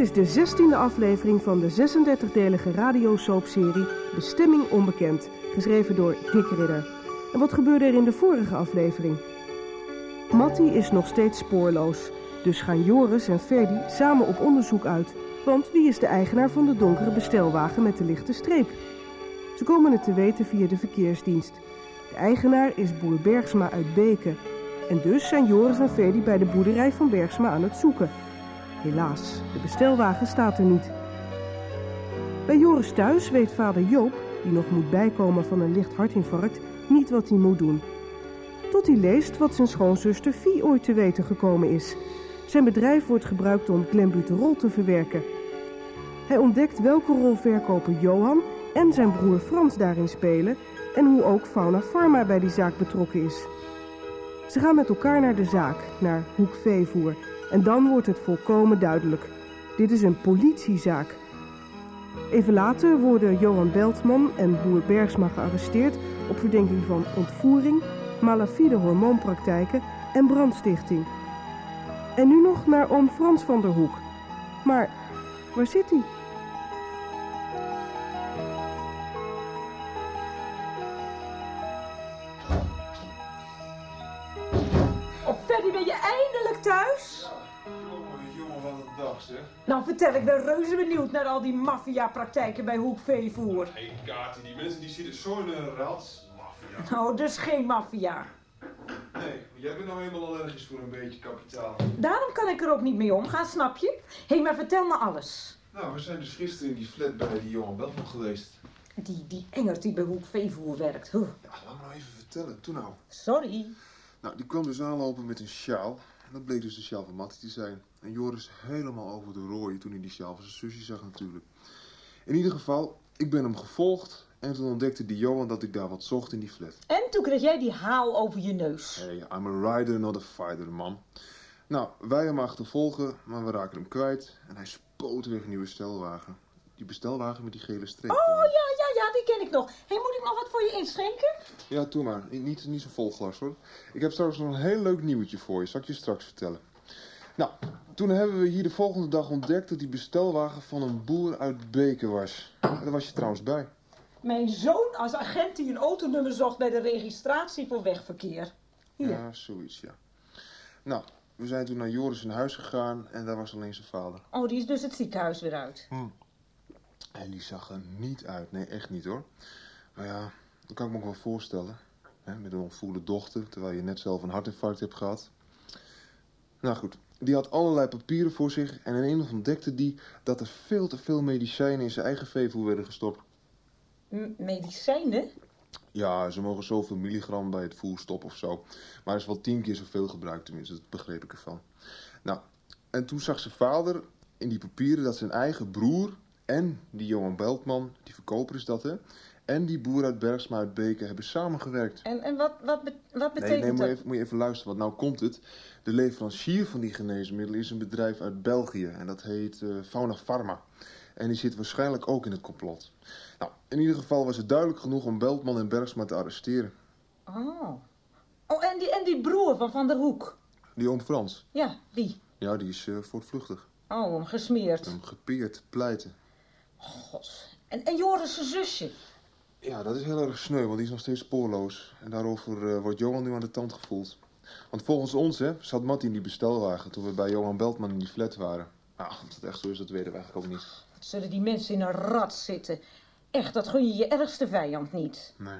is de 16e aflevering van de 36-delige radiosoapserie Bestemming Onbekend, geschreven door Dick Ridder. En wat gebeurde er in de vorige aflevering? Matti is nog steeds spoorloos, dus gaan Joris en Ferdi samen op onderzoek uit. Want wie is de eigenaar van de donkere bestelwagen met de lichte streep? Ze komen het te weten via de verkeersdienst. De eigenaar is boer Bergsma uit Beken. En dus zijn Joris en Ferdi bij de boerderij van Bergsma aan het zoeken. Helaas, de bestelwagen staat er niet. Bij Joris thuis weet vader Joop, die nog moet bijkomen van een licht hartinfarct, niet wat hij moet doen. Tot hij leest wat zijn schoonzuster Fie ooit te weten gekomen is. Zijn bedrijf wordt gebruikt om klembuterol te verwerken. Hij ontdekt welke rol verkoper Johan en zijn broer Frans daarin spelen en hoe ook Fauna Pharma bij die zaak betrokken is. Ze gaan met elkaar naar de zaak, naar Hoek Veevoer. En dan wordt het volkomen duidelijk. Dit is een politiezaak. Even later worden Johan Beltman en boer Bergsma gearresteerd op verdenking van ontvoering, malafide hormoonpraktijken en brandstichting. En nu nog naar oom Frans van der Hoek. Maar waar zit hij? Zeg. Nou, vertel, ik ben reuze benieuwd naar al die maffia-praktijken bij Hoek Veevoer. Hé, hey, Kati, die mensen die zitten zo in een rat. Maffia. Oh, dus geen maffia. Nee, jij bent nou eenmaal allergisch voor een beetje kapitaal. Daarom kan ik er ook niet mee omgaan, snap je? Hé, hey, maar vertel me alles. Nou, we zijn dus gisteren in die flat bij die Johan Beltman geweest. Die, die engert die bij Hoek Veevoer werkt. Huh. Ja, laat me nou even vertellen. Toen nou. Sorry. Nou, die kwam dus aanlopen met een sjaal. En dat bleek dus de sjaal van Mattie te zijn. En Joris helemaal over de rooien toen hij die sjaal van zijn zusje zag natuurlijk. In ieder geval, ik ben hem gevolgd. En toen ontdekte die Johan dat ik daar wat zocht in die flat. En toen kreeg jij die haal over je neus. Hey, I'm a rider, not a fighter, man. Nou, wij hem achtervolgen, maar we raken hem kwijt. En hij spoot weg een nieuwe bestelwagen. Die bestelwagen met die gele streep. Oh, ja, ja, ja, die ken ik nog. Hé, hey, moet ik nog wat voor je inschenken? Ja, doe maar. Niet, niet zo vol glas hoor. Ik heb straks nog een heel leuk nieuwtje voor je. Zal ik je straks vertellen. Nou, toen hebben we hier de volgende dag ontdekt dat die bestelwagen van een boer uit Beken was. Daar was je trouwens bij. Mijn zoon als agent die een autonummer zocht bij de registratie voor wegverkeer. Hier. Ja, zoiets, ja. Nou, we zijn toen naar Joris in huis gegaan en daar was alleen zijn vader. Oh, die is dus het ziekenhuis weer uit. En die zag er niet uit. Nee, echt niet hoor. Maar ja, dat kan ik me ook wel voorstellen. Hè, met een ontvoerde dochter, terwijl je net zelf een hartinfarct hebt gehad. Nou goed, die had allerlei papieren voor zich en ineens ontdekte die dat er veel te veel medicijnen in zijn eigen veevoer werden gestopt. M- medicijnen? Ja, ze mogen zoveel milligram bij het voer stoppen of zo. Maar er is wel tien keer zoveel gebruikt, tenminste, dat begreep ik ervan. Nou, en toen zag zijn vader in die papieren dat zijn eigen broer en die Johan Beltman, die verkoper is dat hè, en die boer uit Bergsma uit Beken hebben samengewerkt. En, en wat, wat, be- wat Nee, betekent nee, moet je, dat? even, moet je even luisteren, want nou komt het. De leverancier van die geneesmiddelen is een bedrijf uit België en dat heet eh, Fauna Pharma. En die zit waarschijnlijk ook in het complot. Nou, in ieder geval was het duidelijk genoeg om Beltman en Bergsma te arresteren. Oh. Oh, en die, en die broer van Van der Hoek. Die oom Frans, Ja, die. ja, die is eh, voortvluchtig. Oh, hem gesmeerd. Hem gepeerd, pleiten. God. En, en Joris' zusje? Ja, dat is heel erg sneu, want die is nog steeds spoorloos. En daarover eh, wordt Johan nu aan de tand gevoeld. Want volgens ons hè, zat Mattie in die bestelwagen toen we bij Johan Beltman in die flat waren. Nou, of dat echt zo is, dat weten we eigenlijk ook niet. Wat zullen die mensen in een rat zitten? Echt, dat gun je je ergste vijand niet. Nee.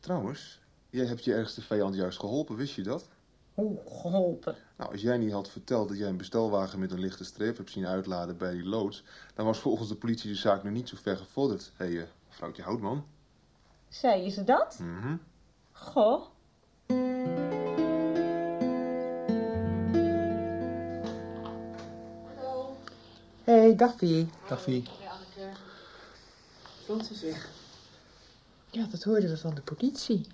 Trouwens, jij hebt je ergste vijand juist geholpen, wist je dat? Hoe geholpen? Nou, als jij niet had verteld dat jij een bestelwagen met een lichte streep hebt zien uitladen bij die loods, dan was volgens de politie de zaak nu niet zo ver gevorderd. Hé, hey, vrouwtje Houtman. Zei ze dat? Mhm. Goh. Hé, hey, dag Vie. Dag Vie. Frans is weg. Ja, dat hoorden we van de politie.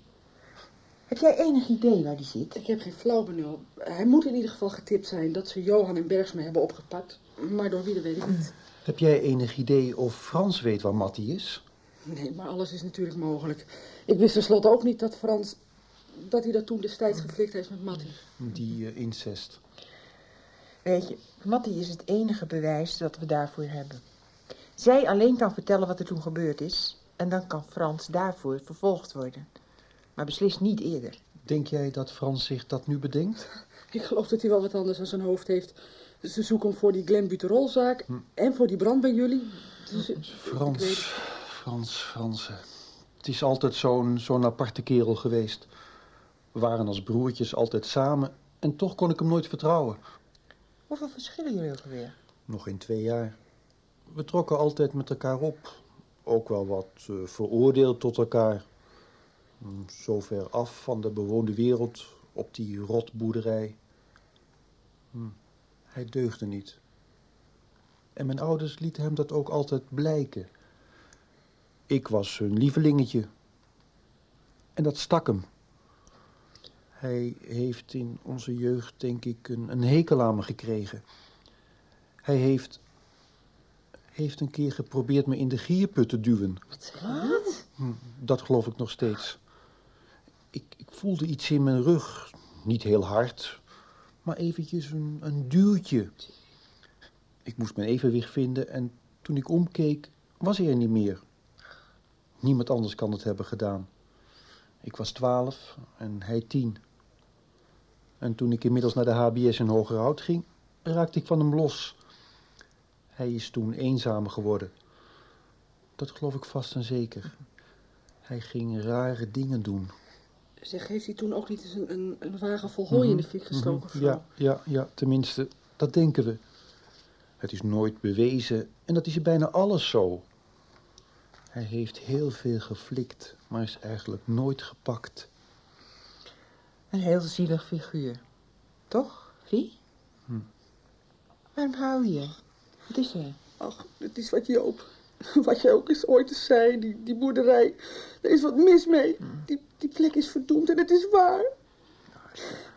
Heb jij enig idee waar die zit? Ik heb geen flauw benul. Hij moet in ieder geval getipt zijn dat ze Johan en Bergsma hebben opgepakt. Maar door wie, dat weet ik niet. Heb jij enig idee of Frans weet waar Mattie is? Nee, maar alles is natuurlijk mogelijk. Ik wist tenslotte ook niet dat Frans... dat hij dat toen destijds geflikt heeft met Mattie. Die eh, incest. Weet je, Mattie is het enige bewijs dat we daarvoor hebben. Zij alleen kan vertellen wat er toen gebeurd is. En dan kan Frans daarvoor vervolgd worden. Maar beslist niet eerder. Denk jij dat Frans zich dat nu bedenkt? Ik geloof dat hij wel wat anders aan zijn hoofd heeft. Ze zoeken hem voor die Glenn Buterolzaak en voor die brand bij jullie. Dus, ik Frans, weet- Frans, Frans. eh, Het is altijd zo'n zo'n aparte kerel geweest. We waren als broertjes altijd samen en toch kon ik hem nooit vertrouwen. Hoeveel verschillen jullie ook weer? Nog in twee jaar. We trokken altijd met elkaar op. Ook wel wat eh, veroordeeld tot elkaar. Mm, Zo ver af van de bewoonde wereld op die rotboerderij. Hm, Hij deugde niet. En mijn ouders lieten hem dat ook altijd blijken. Ik was hun lievelingetje. En dat stak hem. Hij heeft in onze jeugd, denk ik, een, een hekel aan me gekregen. Hij heeft, heeft een keer geprobeerd me in de gierput te duwen. Wat? Hm, Dat geloof ik nog steeds. Ik, ik voelde iets in mijn rug. Niet heel hard, maar eventjes een, een duwtje. Ik moest mijn evenwicht vinden en toen ik omkeek, was hij er niet meer. Niemand anders kan het hebben gedaan. Ik was twaalf en hij tien. En toen ik inmiddels naar de HBS in Hogerhout ging, raakte ik van hem los. Hij is toen eenzamer geworden. Dat geloof ik vast en zeker. Hij ging rare dingen doen. Zeg, heeft hij toen ook niet eens een, een, een wagen vol hooi in de fik gestoken? of zo? Ja, ja, ja, tenminste, dat denken we. Het is nooit bewezen en dat is in bijna alles zo. Hij heeft heel veel geflikt, maar is eigenlijk nooit gepakt. Een heel zielig figuur. Toch, Vie? Hm. Waarom hou je? Wat is er? Ach, het is wat Joop. Wat jij ook eens ooit eens zei, die, die boerderij. Er is wat mis mee. Die, die plek is verdoemd en het is waar.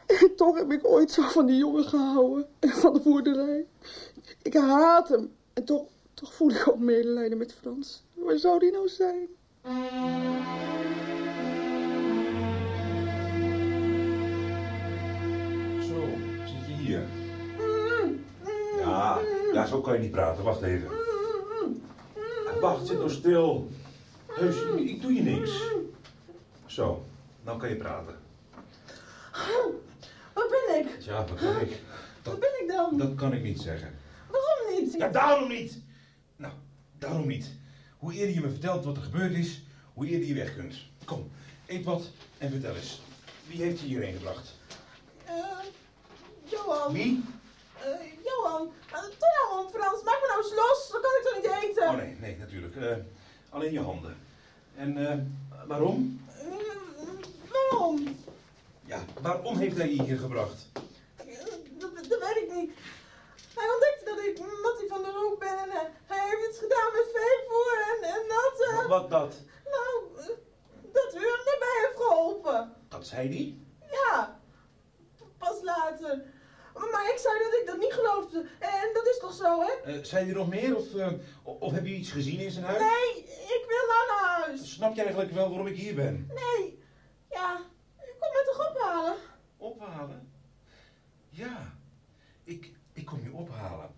En toch heb ik ooit zo van die jongen gehouden. En van de boerderij. Ik haat hem. En toch, toch voel ik ook medelijden met Frans. Waar zou die nou zijn? Zo, zit je hier? Ja, ja, zo kan je niet praten. Wacht even. Wacht, zit nou stil. Heus, ik, doe je niks. Zo, nou kan je praten. Waar ben ik? Ja, wat kan ik? Waar ben ik dan? Dat kan ik niet zeggen. Waarom niet? Ja, daarom niet. Nou, daarom niet. Hoe eerder je me vertelt wat er gebeurd is, hoe eerder je weg kunt. Kom, eet wat en vertel eens. Wie heeft je hierheen gebracht? Eh, Johan. Wie? Eh, Johan. Uh, Toen nou Frans. Maak me nou eens los. Dan kan ik toch niet eten? Oh nee, nee, natuurlijk. Eh, alleen je handen. En eh, waarom? Waarom? Ja, waarom heeft hij je hier gebracht? Dat, dat weet ik niet. Hij ontdekte dat ik Mattie van der Hoek ben en hij, hij heeft iets gedaan met veevoer en, en dat... eh, Wat dat? Nou, eh, dat u hem daarbij heeft geholpen. Dat zei hij? Ja, pas later. Maar ik zei dat ik dat niet geloofde. En dat is toch zo, hè? Eh, zei hij nog meer of, eh, of heb je iets gezien in zijn huis? Nee, ik wil nou naar huis. Snap je eigenlijk wel waarom ik hier ben? Nee, ja, ik kom me toch ophalen? Ophalen? Ja, ik, ik kom je ophalen.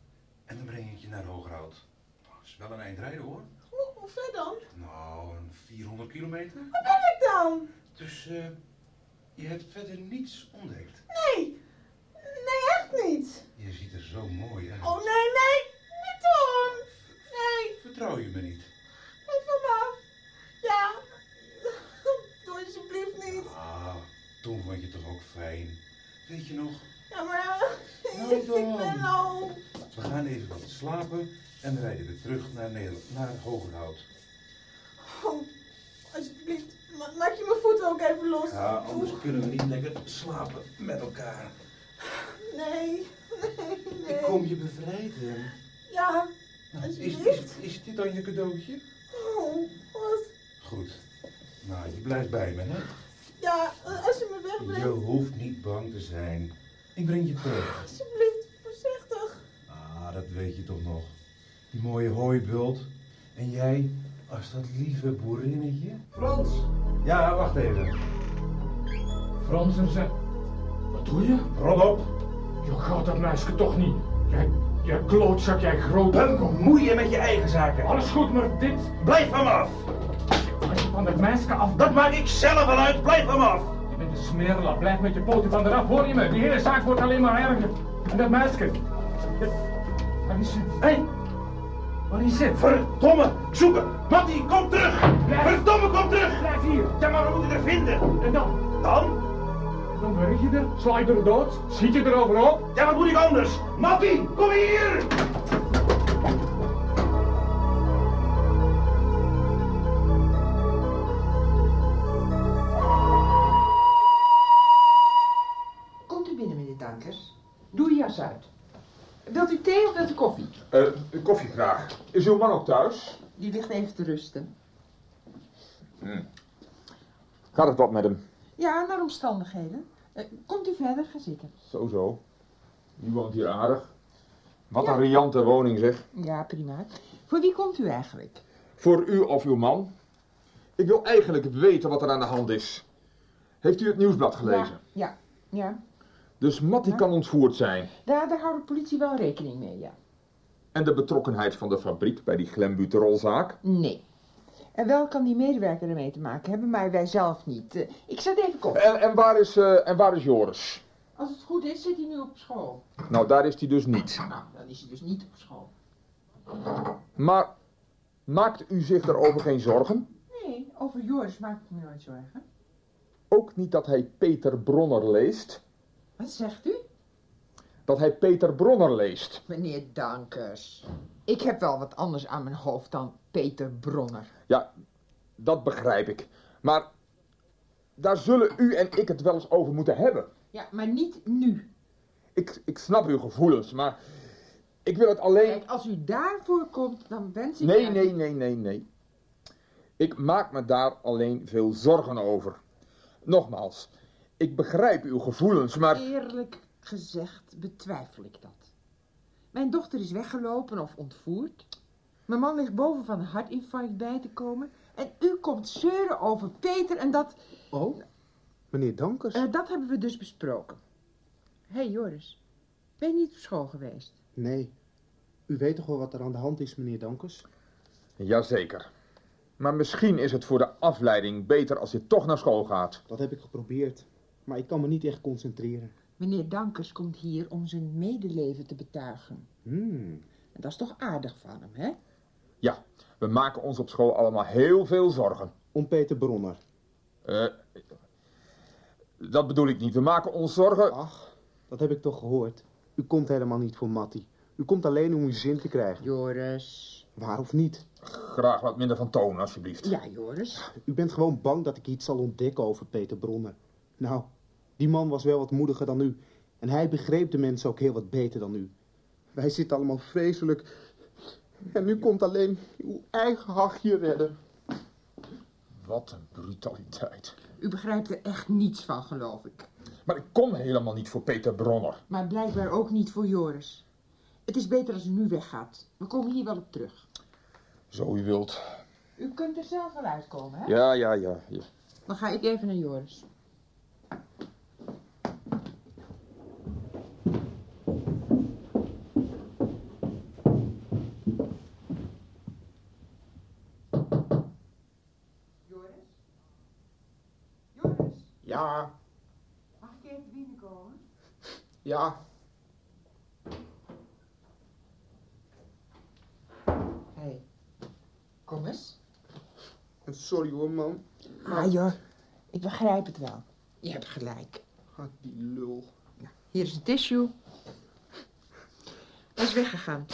En dan breng ik je naar Hogerhout. Dat is wel een eind rijden hoor. Hoe, hoe ver dan? Nou, een 400 kilometer. Waar ben ik dan? Dus eh, je hebt verder niets ontdekt. Nee. Nee, echt niet. Je ziet er zo mooi uit. Oh, nee, nee. Niet doen. Nee. Vertrouw je me niet? Hem af. Ja. Doe alsjeblieft niet. Ah, toen vond je toch ook fijn. Weet je nog? Ja, maar... Nou ik dan. ben al... We gaan even wat slapen en rijden we terug naar, naar Hogerhout. Oh, alsjeblieft. Ma- Maak je mijn voeten ook even los. Ja, anders kunnen we niet lekker slapen met elkaar. Nee. Nee, nee. Ik kom je bevrijden. Ja, Nou, alsjeblieft. is, is dit dan je cadeautje? Oh, wat? Goed. Nou, je blijft bij me, hè? Ja, eh, als je me wegbrengt. Je hoeft niet bang te zijn. Ik breng je terug. Alsjeblieft, voorzichtig. Ah, dat weet je toch nog. Die mooie hooibult. En jij als dat lieve boerinnetje. Frans! Ja, wacht even. Frans en ze... Wat doe je? Rot op. Je gaat dat meisje toch niet. Jij, jij klootzak, jij grote... Bemoei je met je eigen zaken. Alles goed, maar dit... Blijf van me af. Als je van dat meisje af... Dat maak ik zelf wel uit. Blijf van me af. Smerelaar. Blijf met je poten van eraf. Hoor je me? Die hele zaak wordt alleen maar erger. En dat meisje... dat- Waar is ze? Hé? Waar is ze? Verdomme. Ik zoek hem. Mattie, kom terug. Verdomme, kom terug. Blijf hier. Ja, maar we moeten er vinden. En dan? Dan? Dan werk je er. Sla je er dood. Schiet je er overop. Ja, wat moet ik anders? Mattie, kom hier. U koffie? Eh, koffie graag. Is uw man ook thuis? Die ligt even te rusten. Gaat het wat met hem? Ja, naar omstandigheden. Eh, komt u verder, ga zitten. Zo, zo. Die woont hier aardig. Wat een riante woning, zeg. Ja, prima. Voor wie komt u eigenlijk? Voor u of uw man? Ik wil eigenlijk weten wat er aan de hand is. Heeft u het nieuwsblad gelezen? Ja, ja. Dus Mattie kan ontvoerd zijn. Daar, daar houdt de politie wel rekening mee, ja. En de betrokkenheid van de fabriek bij die glembuterolzaak? Nee. En wel kan die medewerker ermee te maken hebben, maar wij zelf niet. Eh, ik zet even koffie. En, en, waar is, eh, en waar is Joris? Als het goed is, zit hij nu op school. Nou, daar is hij dus niet. Nou, dan is hij dus niet op school. Maar maakt u zich daarover geen zorgen? Nee, over Joris maak ik me nooit zorgen. Ook niet dat hij Peter Bronner leest? Wat zegt u? Dat hij Peter Bronner leest. Meneer Dankers. Ik heb wel wat anders aan mijn hoofd dan Peter Bronner. Ja, dat begrijp ik. Maar daar zullen u en ik het wel eens over moeten hebben. Ja, maar niet nu. Ik, ik snap uw gevoelens, maar ik wil het alleen... Kijk, als u daarvoor komt, dan wens ik... Nee, nee, nee, nee, nee. Ik maak me daar alleen veel zorgen over. Nogmaals, ik begrijp uw gevoelens, maar... Eerlijk gezegd betwijfel ik dat. Mijn dochter is weggelopen of ontvoerd. Mijn man ligt boven van een hartinfarct bij te komen. En u komt zeuren over Peter en dat... Oh, meneer Dankers? eh, dat hebben we dus besproken. Hé hey, Joris, ben je niet op school geweest? Nee. U weet toch wel wat er aan de hand is, meneer Dankers? Jazeker. Maar misschien is het voor de afleiding beter als je toch naar school gaat. Dat heb ik geprobeerd. Maar ik kan me niet echt concentreren. Meneer Dankers komt hier om zijn medeleven te betuigen. Hmm. En dat is toch aardig van hem, hè? Ja, we maken ons op school allemaal heel veel zorgen. Om Peter Bronner. Eh, dat bedoel ik niet. We maken ons zorgen... Ach, dat heb ik toch gehoord. U komt helemaal niet voor Mattie. U komt alleen om uw zin te krijgen. Joris. Waar of niet? Graag wat minder van toon, alsjeblieft. Ja, Joris. U bent gewoon bang dat ik iets zal ontdekken over Peter Bronner. Nou, die man was wel wat moediger dan u. En hij begreep de mensen ook heel wat beter dan u. Wij zitten allemaal vreselijk. En u komt alleen uw eigen hachje redden. Wat een brutaliteit. U begrijpt er echt niets van, geloof ik. Maar ik kom helemaal niet voor Peter Bronner. Maar blijkbaar ook niet voor Joris. Het is beter als u nu weggaat. We komen hier wel op terug. Zo u wilt. U kunt er zelf wel uitkomen, hè? Ja, ja, ja. ja. Dan ga ik even naar Joris. Ja, Mag ik even binnenkomen? Ja. Hé, hey, kom eens. Sorry hoor, man. Ah joh, ik begrijp het wel. Je hebt gelijk. Ah, die lul. Hier is een tissue. Hij is weggegaan.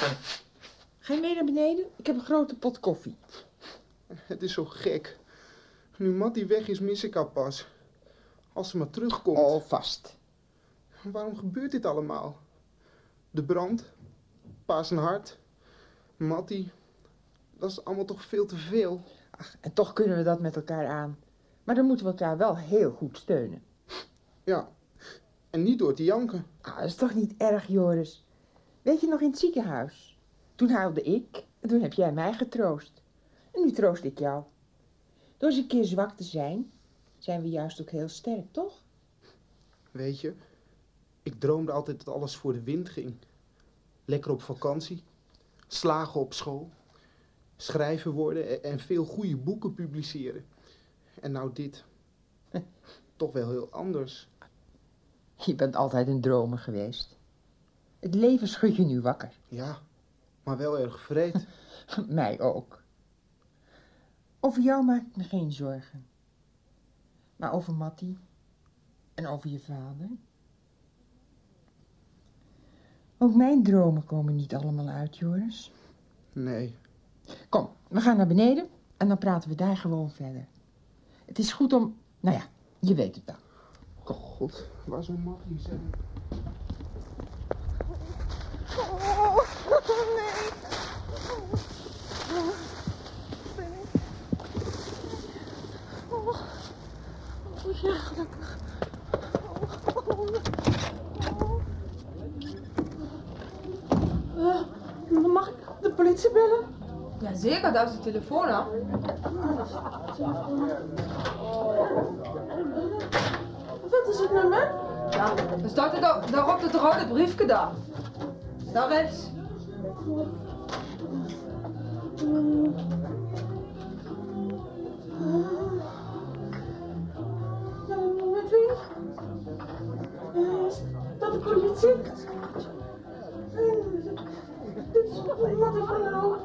Ga je mee naar beneden? Ik heb een grote pot koffie. Het is zo gek. Nu Mattie weg is, mis ik haar pas. Als ze maar terugkomt. Oh, vast. Waarom gebeurt dit allemaal? De brand, pa zijn hart, Mattie. Dat is allemaal toch veel te veel. Ach, en toch kunnen we dat met elkaar aan. Maar dan moeten we elkaar wel heel goed steunen. Ja, en niet door te janken. Ah, dat is toch niet erg, Joris? Weet je nog in het ziekenhuis? Toen huilde ik en toen heb jij mij getroost. En nu troost ik jou. Door eens een keer zwak te zijn, zijn we juist ook heel sterk, toch? Weet je, ik droomde altijd dat alles voor de wind ging. Lekker op vakantie, slagen op school, schrijven worden en- veel goede boeken publiceren. En nou dit. Toch wel heel anders. Je bent altijd een dromer geweest. Het leven schudt je nu wakker. Ja, maar wel erg vreed. Mij ook. Over jou maak ik me geen zorgen. Maar over Mattie en over je vader. Ook mijn dromen komen niet allemaal uit, Joris. Nee. Kom, we gaan naar beneden en dan praten we daar gewoon verder. Het is goed om... Nou ja, je weet het wel. God, waar zou Mattie zijn? Oh, nee. Oh, oh ja, gelukkig. Oh, oh, Eh, mag ik de politie bellen? Jazeker, daar is de telefoon aan. Wat is het nummer? Ja, er staat er daar- daarop het rode briefje daar. Daar rechts. Met wie? Eh, Is dat de politie? Dit is van der Hoek.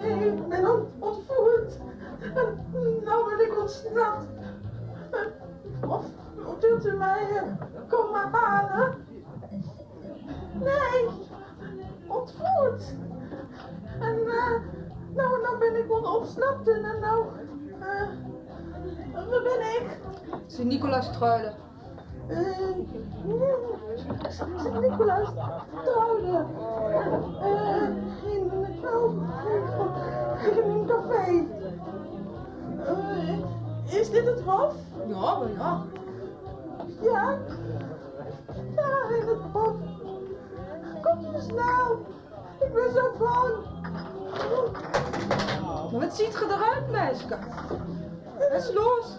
Eh, Ik ben ont- ontvoerd. Nou ben ik ontsnapt. Of, wilt u mij eh, komen halen? Nee, ontvoerd. En eh, nou, nou ben ik on- ontsnapt en nou... eh, waar ben ik? Sint-Nicolaas Truilen. Eh, Sint-Nicolaas trouwde. Eh, in, nou, in een café. Eh, is dit het hof? Ja, maar ja. Ja? Ja, in het hof. Kom eens nou. Ik ben zo bang. Wat ziet je eruit, meisje? Is los?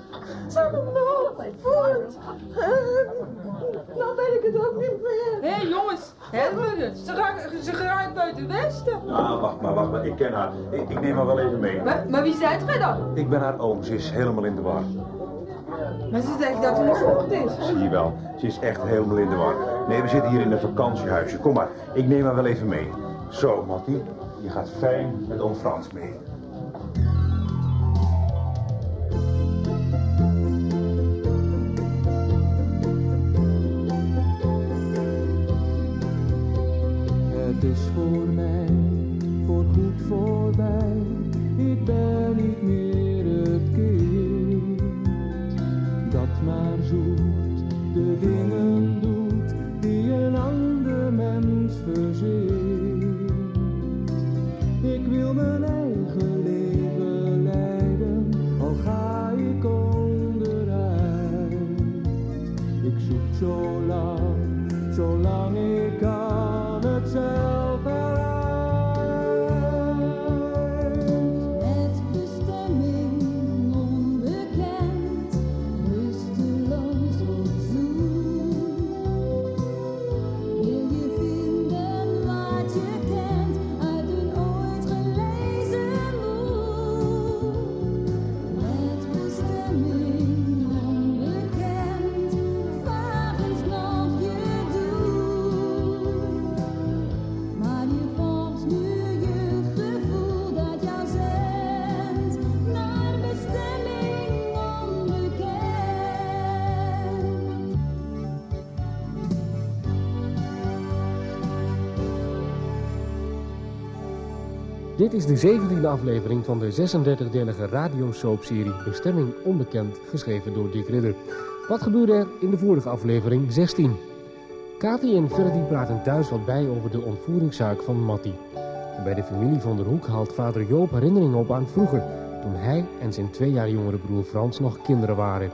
Ze hebben me ontvoerd. Eh, nou weet ik het ook niet meer. Hé hey, jongens, help me het. Ze ze raakt buiten Westen. Ah, wacht maar, wacht maar. Ik ken haar. Ik, ik neem haar wel even mee. Maar, maar wie zijt gij dan? Ik ben haar oom. Ze is helemaal in de war. Maar ze zegt dat het goed is. Zie je wel. Ze is echt helemaal in de war. Nee, we zitten hier in een vakantiehuisje. Kom maar. Ik neem haar wel even mee. Zo, Mattie. Je gaat fijn met oom Frans mee. Voor mij, voor goed voorbij. Ik ben niet meer het kind dat maar zoekt de dingen doet die een ander mens verzint. Ik wil mijn eigen leven leiden, al ga ik onderuit. Ik zoek zo lang, zolang ik kan het zelf Dit is de 17e aflevering van de 36-delige radiosoapserie Bestemming Onbekend, geschreven door Dick Ridder. Wat gebeurde er in de vorige aflevering 16? Kati en Ferdi praten thuis wat bij over de ontvoeringszaak van Matti. Bij de familie van der Hoek haalt vader Joop herinneringen op aan vroeger, toen hij en zijn twee jaar jongere broer Frans nog kinderen waren.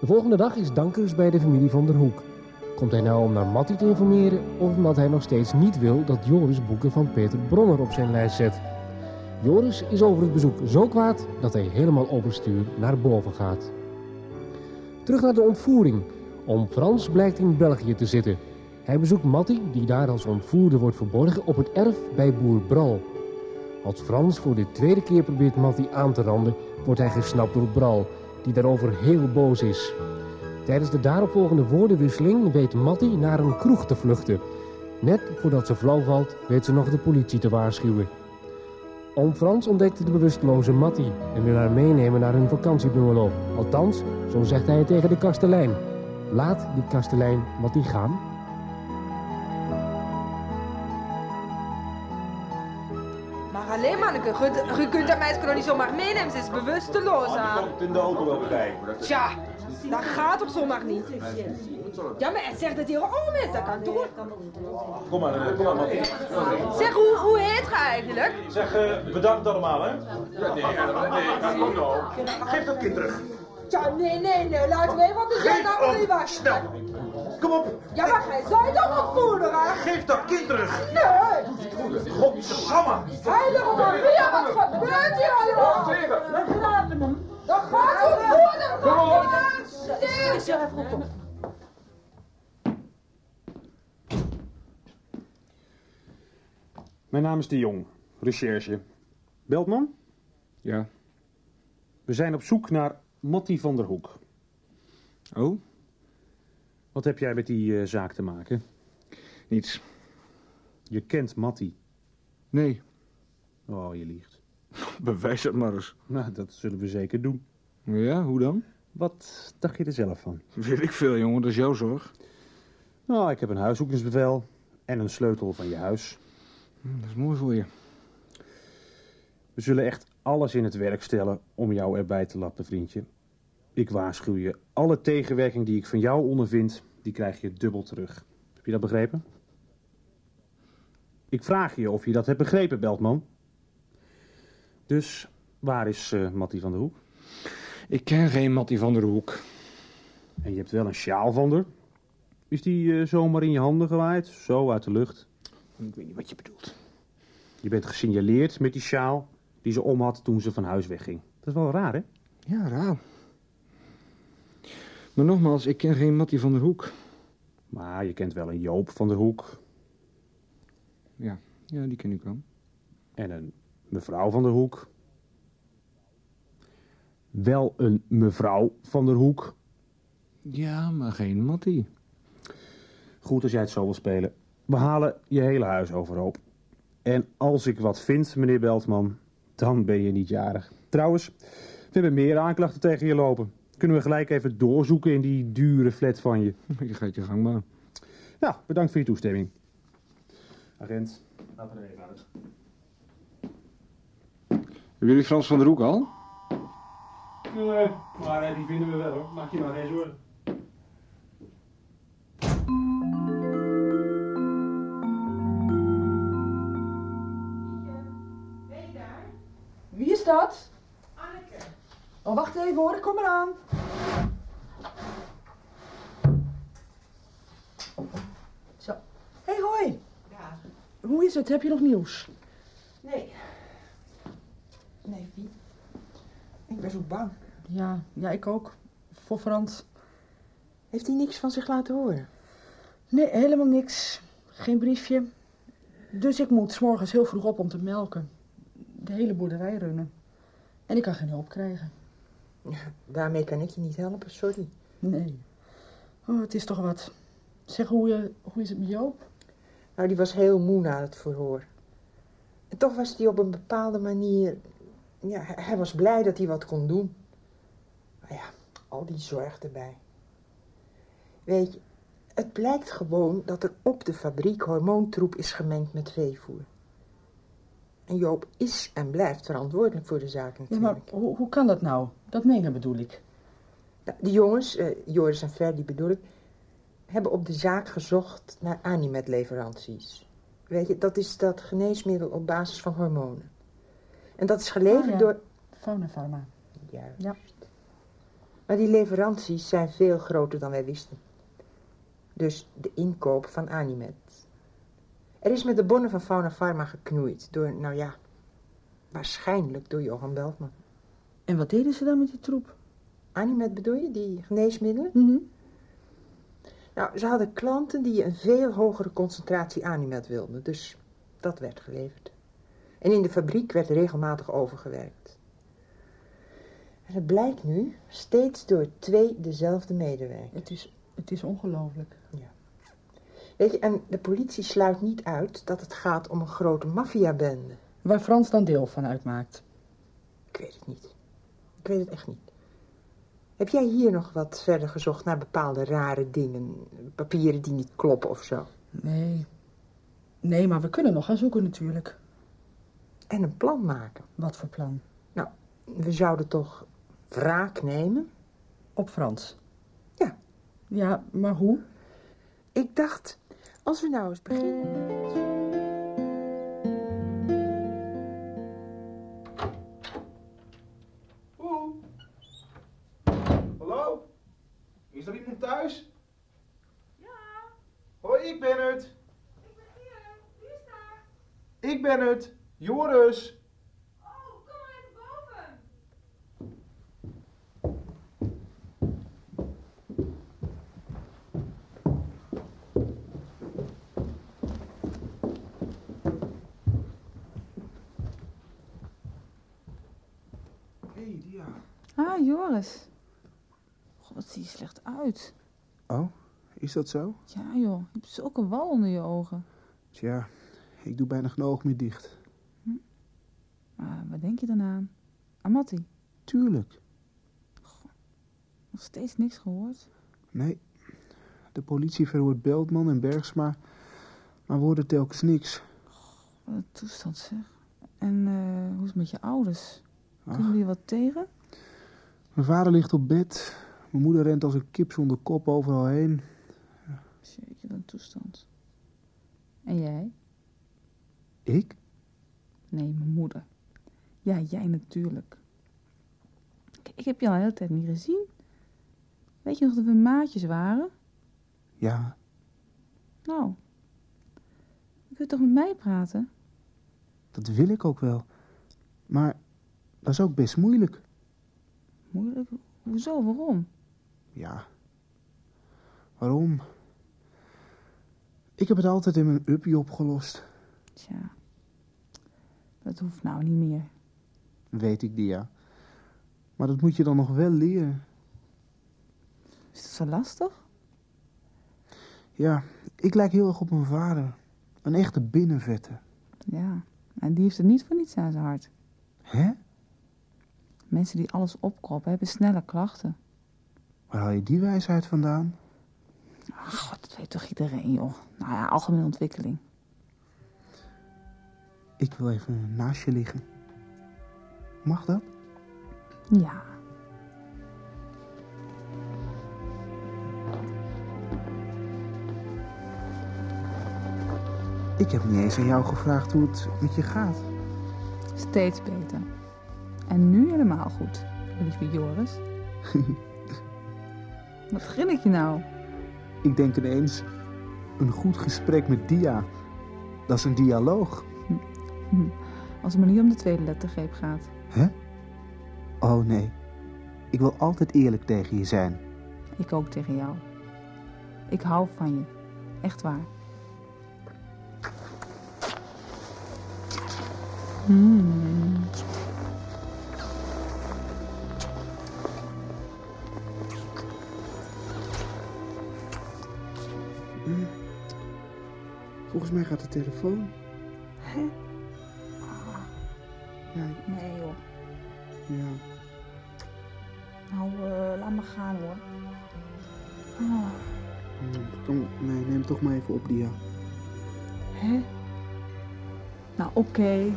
De volgende dag is Dankers bij de familie van der Hoek. Komt hij nou om naar Matti te informeren of omdat hij nog steeds niet wil dat Joris boeken van Peter Bronner op zijn lijst zet? Joris is over het bezoek zo kwaad dat hij helemaal overstuur naar boven gaat. Terug naar de ontvoering. Om Frans blijkt in België te zitten. Hij bezoekt Matti, die daar als ontvoerder wordt verborgen, op het erf bij boer Bral. Als Frans voor de tweede keer probeert Matti aan te randen, wordt hij gesnapt door Bral, die daarover heel boos is. Tijdens de daaropvolgende woordenwisseling weet Matti naar een kroeg te vluchten. Net voordat ze flauw valt, weet ze nog de politie te waarschuwen. Oom Frans ontdekt de bewusteloze Matti en wil haar meenemen naar hun vakantiebungalow. Althans, zo zegt hij het tegen de kastelein. Laat die kastelein Matti gaan. Maar alleen manneke, je, je kunt dat meisje nog niet zomaar meenemen, ze is bewusteloos. hè. in de auto wel bekijken. Tja, dat gaat toch zomaar niet? Ja, maar hij zegt dat hij oom is, dat kan toch? Kom maar, eh, kom maar. Zeg, hoe, hoe heet je eigenlijk? Zeg, eh, bedankt allemaal, hè? Ja, nee, nee, nou. Geef dat kind terug. Ja, nee, nee, nee, laten we even op de zet af niet wachten. Kom op. Ja, maar gij zijt toch ontvoerder, hè? Geef dat kind terug. Nee! Godsamme. Heilige Maria, wat gebeurt hier allemaal? Dat gaat op. Nee! Mijn naam is De Jong, recherche. Beltman? Ja. We zijn op zoek naar Matti van der Hoek. Oh? Wat heb jij met die eh, zaak te maken? Niets. Je kent Matti. Nee. Oh, je liegt. Bewijs het maar eens. Nou, dat zullen we zeker doen. Ja, hoe dan? Wat dacht je er zelf van? Weet ik veel, jongen. Dat is jouw zorg. Nou, ik heb een huiszoekingsbevel en een sleutel van je huis. Hm, Dat is mooi voor je. We zullen echt alles in het werk stellen om jou erbij te lappen, vriendje. Ik waarschuw je, alle tegenwerking die ik van jou ondervind, die krijg je dubbel terug. Heb je dat begrepen? Ik vraag je of je dat hebt begrepen, Beltman. Dus, waar is eh Mattie van der Hoek? Ik ken geen Mattie van der Hoek. En je hebt wel een sjaal van haar. Is die eh, zomaar in je handen gewaaid? Zo, uit de lucht? Ik weet niet wat je bedoelt. Je bent gesignaleerd met die sjaal die ze om had toen ze van huis wegging. Dat is wel raar, hè? Ja, raar. Maar nogmaals, ik ken geen Mattie van der Hoek. Maar je kent wel een Joop van der Hoek. Ja, ja die ken ik wel. En een mevrouw van der Hoek. Wel een mevrouw van der Hoek. Ja, maar geen Mattie. Goed als jij het zo wil spelen. We halen je hele huis overhoop. En als ik wat vind, meneer Beltman, dan ben je niet jarig. Trouwens, we hebben meer aanklachten tegen je lopen. Kunnen we gelijk even doorzoeken in die dure flat van je. Je gaat je gang maar. Nou, bedankt voor je toestemming. Agent, laten we er even uit. Hebben jullie Frans van der Hoek al? Nee, maar eh, die vinden we wel hoor. Maak je maar geen zorgen. Wie is dat? Anneke. Oh, wacht even hoor, ik kom eraan. Zo. Hé, hey, hoi. Ja. Hoe is het? Heb je nog nieuws? Nee. Nee, Vie. Ik ben zo bang. Ja, ja, ik ook. Voor Frans. Heeft hij niks van zich laten horen? Nee, helemaal niks. Geen briefje. Dus ik moet 's morgens heel vroeg op om te melken. De hele boerderij runnen. En ik kan geen hulp krijgen. Daarmee kan ik je niet helpen, sorry. Nee. Oh, het is toch wat. Zeg, hoe, eh, hoe is het met Joop? Nou, die was heel moe na het verhoor. En toch was hij op een bepaalde manier... Ja, hij was blij dat hij wat kon doen. Maar ja, al die zorg erbij. Weet je, het blijkt gewoon dat er op de fabriek hormoontroep is gemengd met veevoer. En Joop is en blijft verantwoordelijk voor de zaak Ja, natuurlijk. maar hoe, hoe kan dat nou? Dat menen bedoel ik. Nou, de jongens, eh, Joris en Ferdy bedoel ik, hebben op de zaak gezocht naar Animed-leveranties. Weet je, dat is dat geneesmiddel op basis van hormonen. En dat is geleverd Oh, ja. door... Fauna Pharma. Juist. Ja. Maar die leveranties zijn veel groter dan wij wisten. Dus de inkoop van Animed. Er is met de bonnen van Fauna Pharma geknoeid door, nou ja, waarschijnlijk door Johan Beltman. En wat deden ze dan met die troep? Animed bedoel je, die geneesmiddelen? Mhm. Nou, ze hadden klanten die een veel hogere concentratie Animed wilden, dus dat werd geleverd. En in de fabriek werd regelmatig overgewerkt. En het blijkt nu steeds door twee dezelfde medewerkers. Het is, het is ongelooflijk. Weet je, en de politie sluit niet uit dat het gaat om een grote maffiabende. Waar Frans dan deel van uitmaakt. Ik weet het niet. Ik weet het echt niet. Heb jij hier nog wat verder gezocht naar bepaalde rare dingen? Papieren die niet kloppen of zo? Nee. Nee, maar we kunnen nog gaan zoeken natuurlijk. En een plan maken. Wat voor plan? Nou, we zouden toch wraak nemen? Op Frans? Ja. Ja, maar hoe? Ik dacht, als we nou eens beginnen. Oeh. Hallo? Is er iemand thuis? Ja. Hoi, ik ben het. Ik ben hier. Wie is daar? Ik ben het. Joris. Hé, Dia. Ah, Joris. God, wat zie je slecht uit. Oh, is dat zo? Ja, joh. Je hebt zulke wal onder je ogen. Tja, ik doe bijna geen oog meer dicht. Maar waar denk je dan aan? Amatti. Tuurlijk. Nog steeds niks gehoord? Nee, de politie verhoort Beltman en Bergsma, maar we hoorden telkens niks. Wat een toestand, zeg. En eh, hoe is het met je ouders? Ach. Kunnen die wat tegen? Mijn vader ligt op bed, mijn moeder rent als een kip zonder kop overal heen. Jeetje, wat een toestand. En jij? Ik? Nee, mijn moeder. Ja, jij natuurlijk. Kijk, ik heb je al een hele tijd niet gezien. Weet je nog dat we maatjes waren? Ja, Nou, je kunt toch met mij praten? dat wil ik ook wel. Maar dat is ook best moeilijk. Moeilijk? Hoezo? Waarom? Ja. Waarom? Ik heb het altijd in mijn uppie opgelost. Tja, dat hoeft nou niet meer. Weet ik, Dia. Maar dat moet je dan nog wel leren. Is dat zo lastig? Ja, ik lijk heel erg op mijn vader. Een echte binnenvetter. Ja, en die heeft het niet voor niets aan zijn hart. Hè? Mensen die alles opkroppen hebben snelle klachten. Waar haal je die wijsheid vandaan? Ach, god, dat weet toch iedereen, joh. Nou ja, algemene ontwikkeling. Ik wil even naast je liggen. Mag dat? Ja. Ik heb niet eens aan jou gevraagd hoe het met je gaat. Steeds beter. En nu helemaal goed, lieve Joris. Wat grinnik je nou? Ik denk ineens, een goed gesprek met Dia. Dat is een dialoog. Als het maar niet om de tweede lettergreep gaat. Hè? Oh nee. Ik wil altijd eerlijk tegen je zijn. Ik ook tegen jou. Ik hou van je. Echt waar. Hmm. Mij gaat de telefoon. Hè? Ja, ik- Nee joh. ja. Nou, eh, laat maar gaan hoor. Oh, Kom, nee, neem toch maar even op, Dia. hè? Nou, oké. Ja,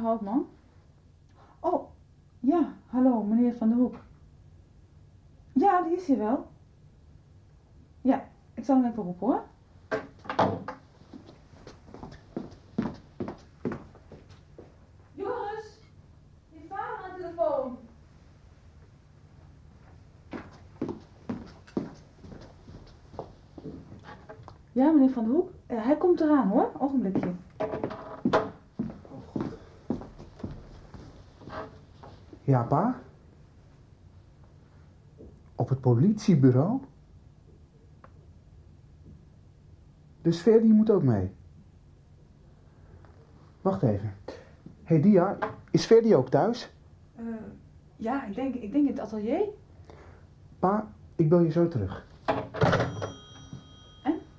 Houtman. Oh, ja, hallo, meneer Van der Hoek. Ja, die is hier wel. Ja, ik zal hem even roepen hoor. Joris, je vader aan de telefoon. Ja, meneer Van der Hoek. Eh, hij komt eraan hoor, ogenblikje. Ja, pa? Op het politiebureau? Dus Ferdi moet ook mee. Wacht even. Hé hey Dia, is Ferdi ook thuis? Eh, ja, ik denk, ik denk in het atelier. Pa, ik bel je zo terug.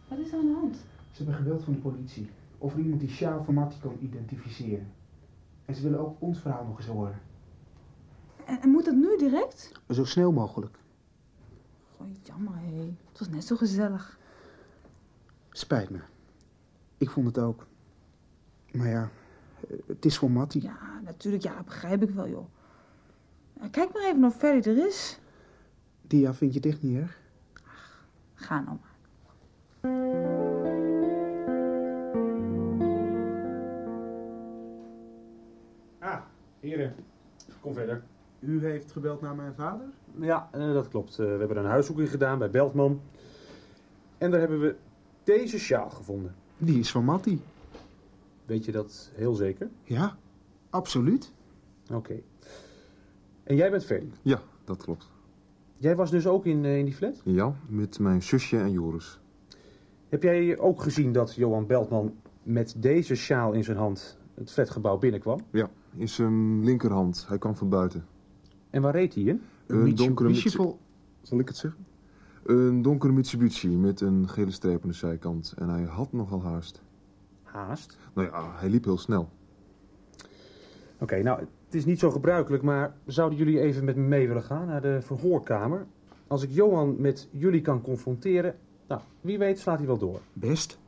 Wat is er aan de hand? Ze hebben gebeld van de politie. Of er iemand die Sjaal van Mattie kan identificeren. En ze willen ook ons verhaal nog eens horen. En, en moet dat nu direct? Zo snel mogelijk. Oh, jammer hé. Het was net zo gezellig. Spijt me. Ik vond het ook. Maar ja, het is voor Mattie. Ja, natuurlijk, ja, begrijp ik wel joh. Kijk maar even of Ferry er is. Dia, vind je het echt niet erg? Ga nou maar. Ah, heren. Kom verder. U heeft gebeld naar mijn vader? Ja, eh, dat klopt. Eh, we hebben een huiszoeking gedaan bij Beltman. En daar hebben we deze sjaal gevonden. Die is van Mattie. Weet je dat heel zeker? Ja, absoluut. Oké. En jij bent Ferry? Ja, dat klopt. Jij was dus ook in, eh, in die flat? Ja, met mijn zusje en Joris. Heb jij ook gezien dat Johan Beltman met deze sjaal in zijn hand het flatgebouw binnenkwam? Ja, in zijn linkerhand. Hij kwam van buiten. En waar reed hij in? Een donkere Mitsubishi Mitsu- Zal ik het zeggen? Een donkere Mitsubishi met een gele streep aan de zijkant. En hij had nogal haast. Haast? Nou ja, hij liep heel snel. Oké, nou, het is niet zo gebruikelijk, maar zouden jullie even met me mee willen gaan naar de verhoorkamer? Als ik Johan met jullie kan confronteren, nou, wie weet slaat hij wel door. Best.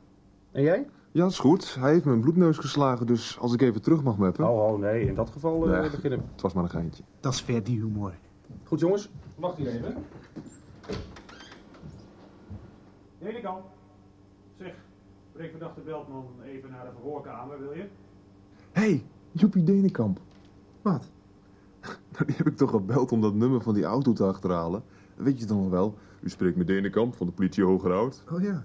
En jij? Ja, dat is goed. Hij heeft mijn bloedneus geslagen, dus als ik even terug mag meppen... Oh, oh nee, in dat geval eh, Nee, beginnen we. Het was maar een geintje. Dat is Ferdi humor. Goed jongens, wacht hier even. Denekam. Zeg, breng verdachte Beltman even naar de verhoorkamer, wil je? Hé, hey, Joepie Denenkamp. Wat? Nou, die heb ik toch gebeld om dat nummer van die auto te achterhalen. Weet je dan nog wel? U spreekt met Denenkamp van de politie Hogerhout. Oh ja,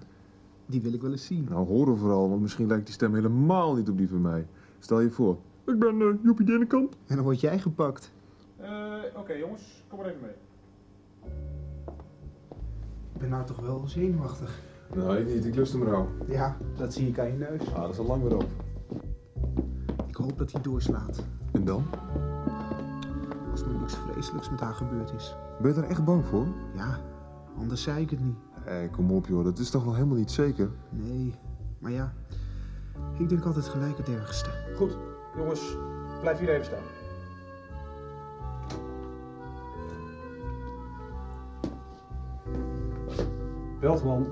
die wil ik wel eens zien. Nou, horen vooral, want misschien lijkt die stem helemaal niet op die van mij. Stel je voor. Ik ben uh, Joepie Denenkamp. En dan word jij gepakt. Eh, Oké jongens, kom maar even mee. Ik ben nou toch wel zenuwachtig. Nee, ik niet. Ik lust hem rauw. Ja, dat zie ik aan je neus. Ah, dat is al lang weer op. Ik hoop dat hij doorslaat. En dan? Als er niks vreselijks met haar gebeurd is. Ben je er echt bang voor? Ja, anders zei ik het niet. Hé, kom op joh. Dat is toch wel helemaal niet zeker? Nee, maar ja, ik denk altijd gelijk het ergste. Goed, jongens, blijf hier even staan. Beltman,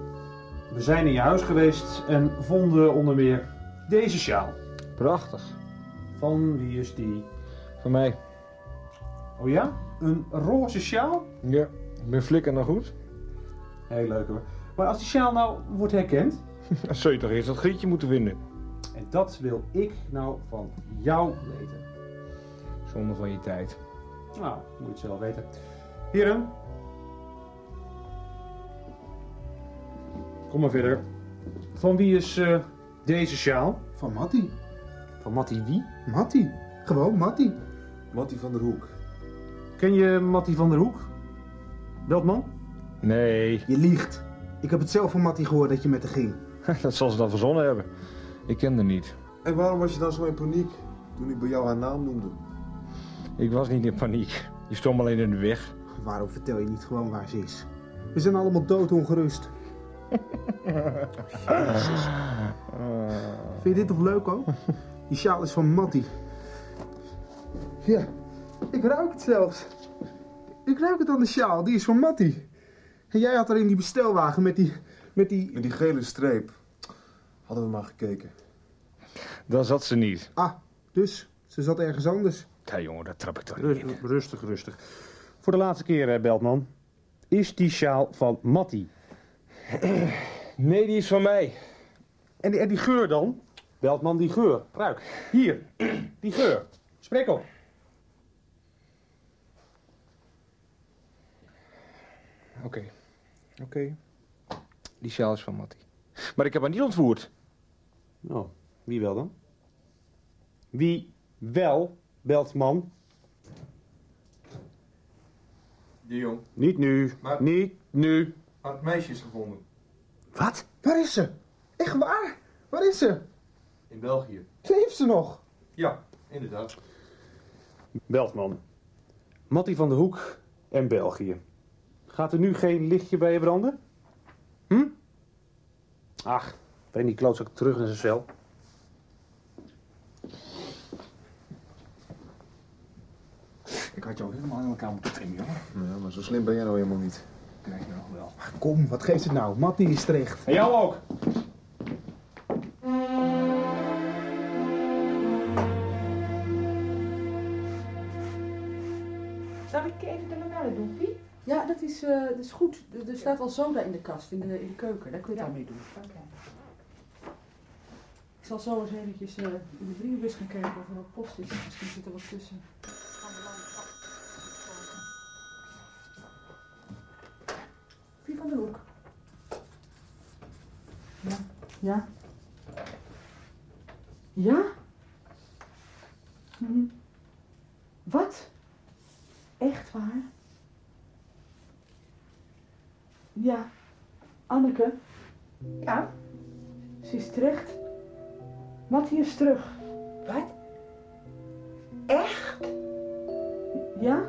we zijn in je huis geweest en vonden onder meer deze sjaal. Prachtig. Van wie is die? Van mij. Oh ja? Een roze sjaal? Ja, ik ben flikker nog goed. Heel leuk hoor. Maar als die sjaal nou wordt herkend, Dan zul je toch eerst dat grietje moeten vinden. en dat wil ik nou van jou weten. Zonde van je tijd. Nou, moet je het zelf weten. Heren. Kom maar verder. Van wie is eh, deze sjaal? Van Mattie. Van Mattie wie? Mattie. Gewoon Mattie. Mattie van der Hoek. Ken je Mattie van der Hoek? Beltman? Nee, Je liegt. Ik heb het zelf van Mattie gehoord dat je met haar ging. dat zal ze dan verzonnen hebben. Ik ken haar niet. En waarom was je dan zo in paniek toen ik bij jou haar naam noemde? Ik was niet in paniek. Je stond alleen in de weg. Waarom vertel je niet gewoon waar ze is? We zijn allemaal doodongerust. Jezus. Vind je dit toch leuk ook? Die sjaal is van Mattie. Ja, ik ruik het zelfs. Ik ruik het aan de sjaal, die is van Mattie. En jij had er in die bestelwagen met die... Met die... Met die gele streep. Hadden we maar gekeken. Daar zat ze niet. Ah, Dus, ze zat ergens anders. Ja, jongen, dat trap ik toch Ru- rustig, rustig. Voor de laatste keer, eh, Beltman. Is die sjaal van Mattie? Nee, die is van mij. En die, en die geur dan? Beltman, die geur. Ruik. Hier, die geur. Spreek op. Oké. Oké. Die sjaal is van Mattie. Maar ik heb haar niet ontvoerd. Nou, wie wel dan? Wie wel, Beltman? De jong. Niet nu, Maar- niet nu. Maar het meisje is gevonden. Wat? Waar is ze? Echt waar? Waar is ze? In België. Leeft ze nog? Ja, inderdaad. Beltman. Mattie van de Hoek en België. Gaat er nu geen lichtje bij je branden? Hm? Ach, breng die klootzak terug in zijn cel. Ik had ook helemaal in elkaar moeten trimmen, jongen. Ja, maar zo slim ben jij nou helemaal niet. Krijg je nog wel. Kom, wat geeft het nou? Mattie is terecht. En jou ook. Ja, dat is, eh, dat is goed. Er staat al soda in de kast, in de, in de keuken. Daar kun je het aan mee doen. Ik zal zo eens eventjes eh, in de brievenbus gaan kijken of er wat post is. Misschien zit er wat tussen. Wie van de hoek? Ja. Ja? Ja? Mhm. Wat? Echt waar? Ja. Anneke? Ja? Ze is terecht. Mattie is terug. Wat? Echt? Ja?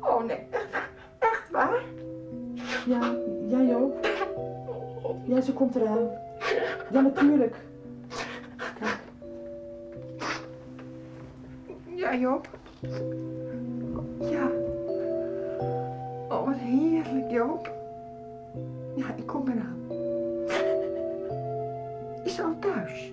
Oh nee, echt waar? Ja, ja Joop. Ja, ze komt eraan. Ja, natuurlijk. Ja, Joop. Ja. Oh, wat heerlijk, Joop. Ja, ik kom eraan. Is ze al thuis?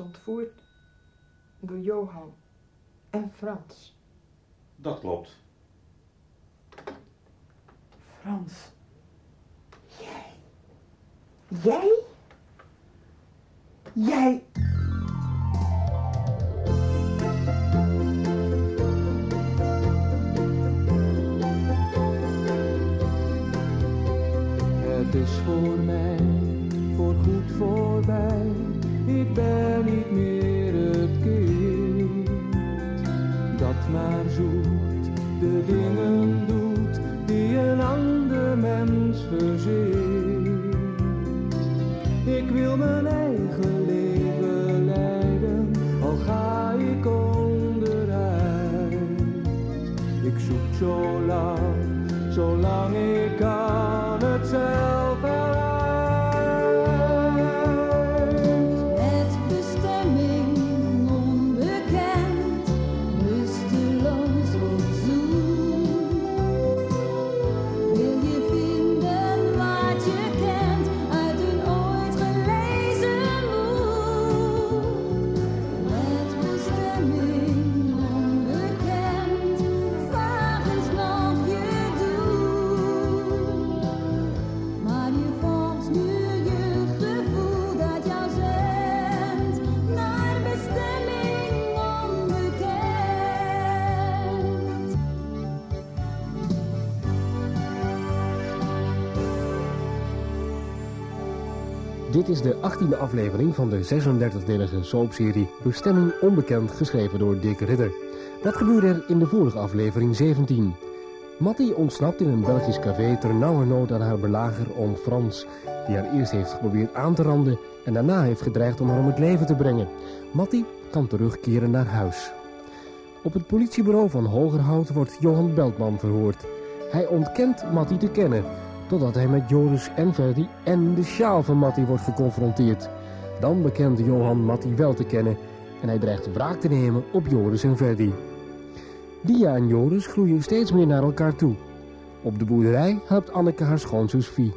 Ontvoerd door Johan en Frans. Dat klopt. Ik zoek zo lang, zolang Dit is de 18e aflevering van de 36-delige soapserie Bestemming Onbekend, geschreven door Dick Ridder. Wat gebeurde er in de vorige aflevering 17? Mattie ontsnapt in een Belgisch café ter nauwernood aan haar belager om Frans, die haar eerst heeft geprobeerd aan te randen en daarna heeft gedreigd om haar om het leven te brengen. Mattie kan terugkeren naar huis. Op het politiebureau van Hogerhout wordt Johan Beltman verhoord. Hij ontkent Matty te kennen, totdat hij met Joris en Verdi en de sjaal van Matty wordt geconfronteerd. Dan bekent Johan Matty wel te kennen en hij dreigt wraak te nemen op Joris en Verdi. Dia en Joris groeien steeds meer naar elkaar toe. Op de boerderij helpt Anneke haar schoonzus Vie.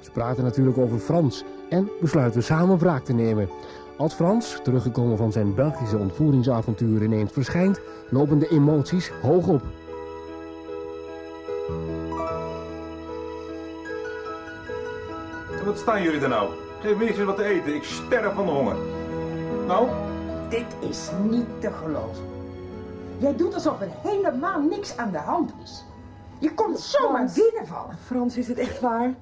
Ze praten natuurlijk over Frans en besluiten samen wraak te nemen. Als Frans, teruggekomen van zijn Belgische ontvoeringsavontuur, ineens verschijnt, lopen de emoties hoog op. Wat staan jullie er nou? Geef me eens wat te eten. Ik sterf van de honger. Nou? Dit is niet te geloven. Jij doet alsof er helemaal niks aan de hand is. Je komt zomaar binnenvallen. Frans, is het echt waar?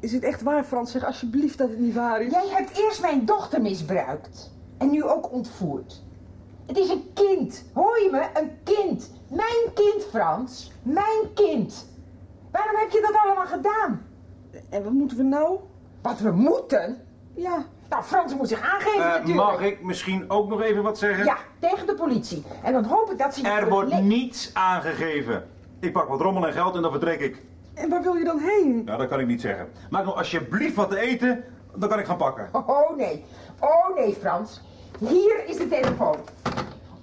Is het echt waar, Frans? Zeg alsjeblieft dat het niet waar is. Jij hebt eerst mijn dochter misbruikt. En nu ook ontvoerd. Het is een kind. Hoor je me? Een kind. Mijn kind, Frans. Mijn kind. Waarom heb je dat allemaal gedaan? En wat moeten we nou? Wat we moeten? Ja. Nou, Frans moet zich aangeven Eh, natuurlijk. mag ik misschien ook nog even wat zeggen? Ja, tegen de politie. En dan hoop ik dat ze... Er wordt niets aangegeven. Ik pak wat rommel en geld en dan vertrek ik. En waar wil je dan heen? Nou, dat kan ik niet zeggen. Maak nou alsjeblieft wat te eten, dan kan ik gaan pakken. Oh nee. Oh nee, Frans. Hier is de telefoon.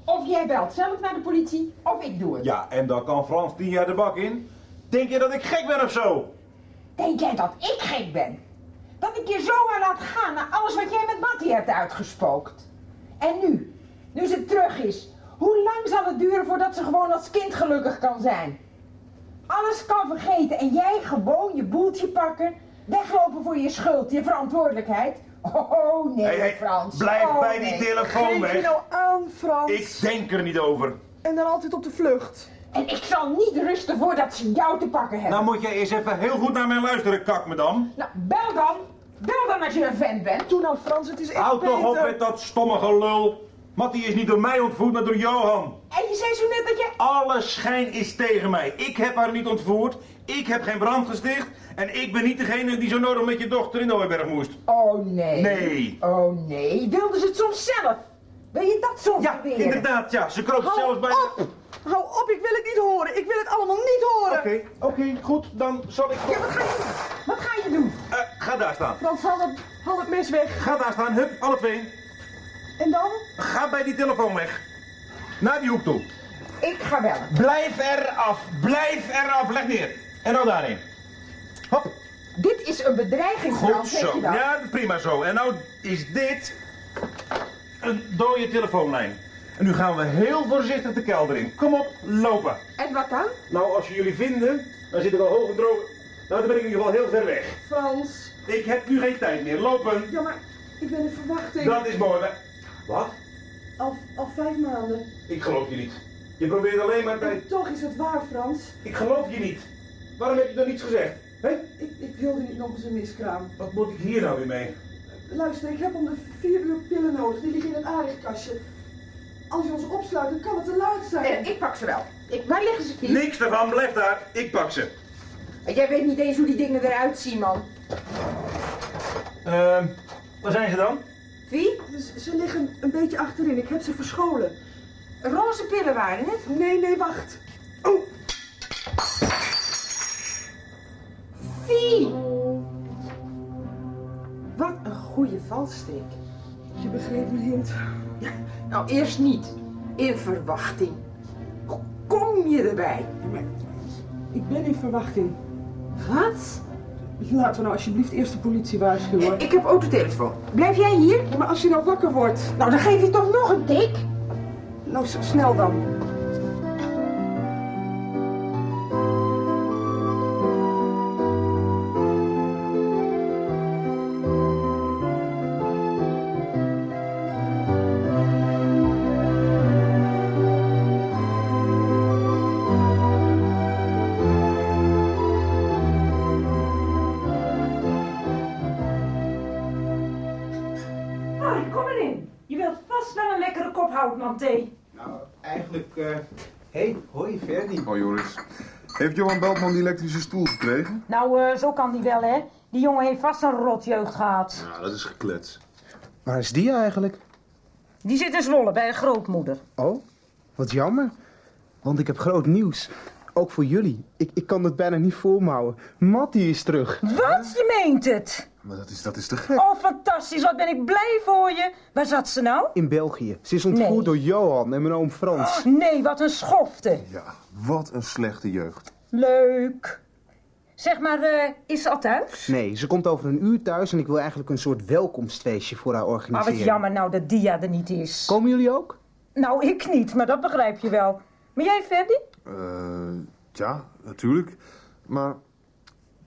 Of jij belt zelf naar de politie, of ik doe het. Ja, en dan kan Frans tien jaar de bak in. Denk je dat ik gek ben of zo? Denk jij dat ik gek ben? Dat ik je zomaar laat gaan na alles wat jij met Mattie hebt uitgespookt? En nu? Nu ze terug is. Hoe lang zal het duren voordat ze gewoon als kind gelukkig kan zijn? Alles kan vergeten en jij gewoon je boeltje pakken, weglopen voor je schuld, je verantwoordelijkheid. Oh nee, Hey, hey, Frans. blijf Oh, bij die nee. telefoon Geef weg. je nou aan, Frans? Ik denk er niet over. En dan altijd op de vlucht. En ik zal niet rusten voordat ze jou te pakken hebben. Nou moet jij eens even heel goed naar mij luisteren, kakmedam. Nou, bel dan. Bel dan als je een vent bent. Doe nou, Frans, het is echt Houd toch op met dat stomme gelul. Mattie is niet door mij ontvoerd, maar door Johan. En je zei zo net dat je... Alle schijn is tegen mij. Ik heb haar niet ontvoerd. Ik heb geen brand gesticht. En ik ben niet degene die zo nodig met je dochter in de Hooiberg moest. Oh nee. Nee. Oh nee. Wilden ze het soms zelf? Wil je dat soms Ja, inderdaad, ja. Ze kroop zelfs bij... op! Hou op, ik wil het niet horen. Ik wil het allemaal niet horen. Oké, oké, goed. Dan zal ik... Ja, wat ga je doen? Wat ga je doen? Eh, ga daar staan. Frans, haal het, haal het mes weg. Ga daar staan, hup, alle twee. En dan? Ga bij die telefoon weg. Naar die hoek toe. Ik ga bellen. Blijf eraf, blijf eraf. Leg neer. En nou daarheen. Hop. Dit is een bedreiging, Goed zo. je dat? Ja, prima zo. En nou is dit een dode telefoonlijn. En nu gaan we heel voorzichtig de kelder in. Kom op, lopen. En wat dan? Nou, als je jullie vinden, dan zit ik al hoog en droog. Nou, dan ben ik in ieder geval heel ver weg. Frans. Ik heb nu geen tijd meer. Lopen. Ja, maar ik ben in verwachting. Dat is mooi. hè? Wat? Al, al vijf maanden. Ik geloof je niet. Je probeert alleen maar bij... En toch is het waar, Frans. Ik geloof je niet. Waarom heb je dan niets gezegd? Hè? Ik, ik wilde niet nog eens een miskraam. Wat moet ik hier nou weer mee? Luister, ik heb om de vier uur pillen nodig. Die liggen in het aardigkastje. Als je ons opsluit, dan kan het te laat zijn. Eh, ik pak ze wel. Ik, waar liggen ze, Fiet? Niks ervan, blijf daar. Ik pak ze. Jij weet niet eens hoe die dingen eruit zien, man. Ehm, waar zijn ze dan? Wie? Ze, ze liggen een beetje achterin. Ik heb ze verscholen. Roze pillen waren het? Nee, nee, wacht. Oh. Vie! Wat een goede valstrik. Je begreep mijn hint. Ja, nou eerst niet. In verwachting. Hoe kom je erbij? Ik ben in verwachting. Wat? Laten we nou alsjeblieft eerst de politie waarschuwen. Ik heb autotelefoon. Blijf jij hier? Ja, maar als je nou wakker wordt. Nou, dan geef je toch nog een tik? Nou, snel dan. Johan Beltman die elektrische stoel gekregen? Nou, eh, zo kan die wel, hè. Die jongen heeft vast een rotjeugd gehad. Ja, dat is geklets. Waar is die eigenlijk? Die zit in Zwolle bij de grootmoeder. Oh? Wat jammer. Want ik heb groot nieuws. Ook voor jullie. Ik, ik kan het bijna niet voor me houden. Mattie is terug. Wat? Je meent het? Maar dat is, dat is te gek. Oh, fantastisch. Wat ben ik blij voor je. Waar zat ze nou? In België. Ze is ontvoerd Nee. door Johan en mijn oom Frans. Oh, nee, wat een schofte. Ja, wat een slechte jeugd. Leuk. Zeg maar, eh, is ze al thuis? Nee, ze komt over een uur thuis en ik wil eigenlijk een soort welkomstfeestje voor haar Maar organiseren. wat jammer nou dat Dia er niet is. Komen jullie ook? Nou, ik niet, maar dat begrijp je wel. Maar jij, Ferdy? Eh, ja, natuurlijk. Maar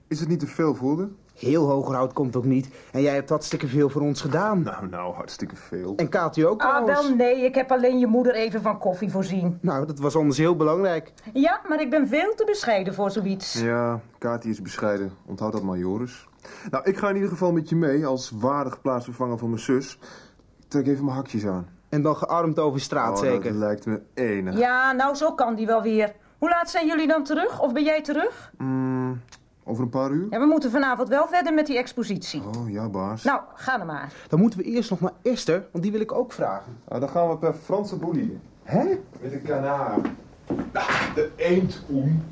is het niet te veel voor de? Heel Hogerhout komt ook niet. En jij hebt hartstikke veel voor ons gedaan. Nou, nou, hartstikke veel. En Katie ook Ah, trouwens. wel nee, ik heb alleen je moeder even van koffie voorzien. Nou, dat was anders heel belangrijk. Ja, maar ik ben veel te bescheiden voor zoiets. Ja, Kati is bescheiden. Onthoud dat maar, Joris. Nou, ik ga in ieder geval met je mee als waardig plaatsvervanger van mijn zus. Trek even mijn hakjes aan. En dan gearmd over straat Oh, zeker. Dat lijkt me enig. Ja, nou zo kan die wel weer. Hoe laat zijn jullie dan terug? Of ben jij terug? Mm, over een paar uur? Ja, we moeten vanavond wel verder met die expositie. Oh, ja, baas. Nou, ga dan maar. Dan moeten we eerst nog naar Esther, want die wil ik ook vragen. Ah, dan gaan we per Franse boelie. Hè? Met een kanaar. Ah, de eendhoen.